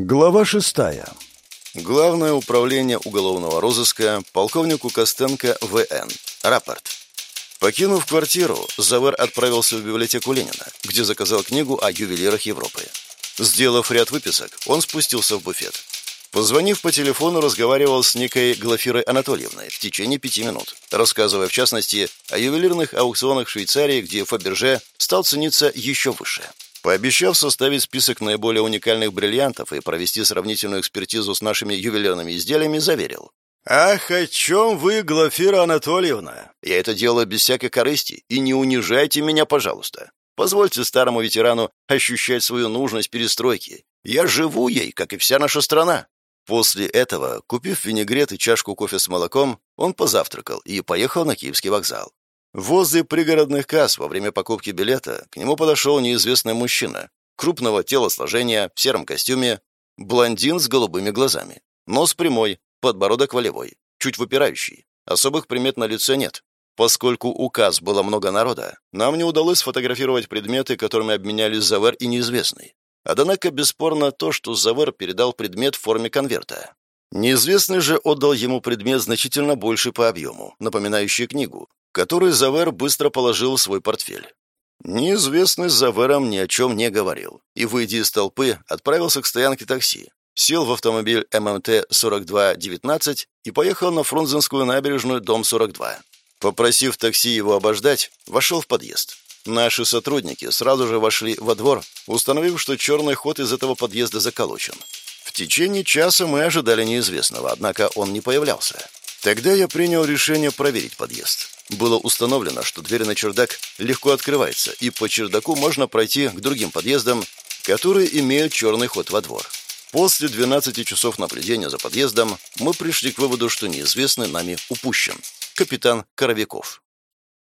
Глава шестая. Главное управление уголовного розыска полковнику Костенко В.Н. Рапорт. Покинув квартиру, Завер отправился в библиотеку Ленина, где заказал книгу о ювелирах Европы. Сделав ряд выписок, он спустился в буфет. Позвонив по телефону, разговаривал с некой Глафирой Анатольевной в течение пяти минут, рассказывая, в частности, о ювелирных аукционах Швейцарии, где Фаберже стал цениться еще выше. Пообещав составить список наиболее уникальных бриллиантов и провести сравнительную экспертизу с нашими ювелирными изделиями, заверил. «Ах, о чем вы, Глафира Анатольевна? Я это делаю без всякой корысти, и не унижайте меня, пожалуйста. Позвольте старому ветерану ощущать свою нужность перестройки. Я живу ей, как и вся наша страна». После этого, купив винегрет и чашку кофе с молоком, он позавтракал и поехал на Киевский вокзал. Возле пригородных касс во время покупки билета к нему подошел неизвестный мужчина, крупного телосложения, в сером костюме, блондин с голубыми глазами, нос прямой, подбородок волевой, чуть выпирающий. Особых примет на лице нет. Поскольку у касс было много народа, нам не удалось сфотографировать предметы, которыми обменялись Завер и неизвестный. Однако бесспорно то, что Завер передал предмет в форме конверта. Неизвестный же отдал ему предмет значительно больше по объему, напоминающий книгу, который Завер быстро положил в свой портфель. Неизвестный с Завером ни о чем не говорил и, выйдя из толпы, отправился к стоянке такси, сел в автомобиль ММТ-4219 и поехал на Фрунзенскую набережную, дом 42. Попросив такси его обождать, вошел в подъезд. Наши сотрудники сразу же вошли во двор, установив, что черный ход из этого подъезда заколочен. В течение часа мы ожидали неизвестного, однако он не появлялся. Тогда я принял решение проверить подъезд. Было установлено, что дверь на чердак легко открывается, и по чердаку можно пройти к другим подъездам, которые имеют черный ход во двор. После 12 часов наблюдения за подъездом мы пришли к выводу, что неизвестный нами упущен. Капитан Коровиков.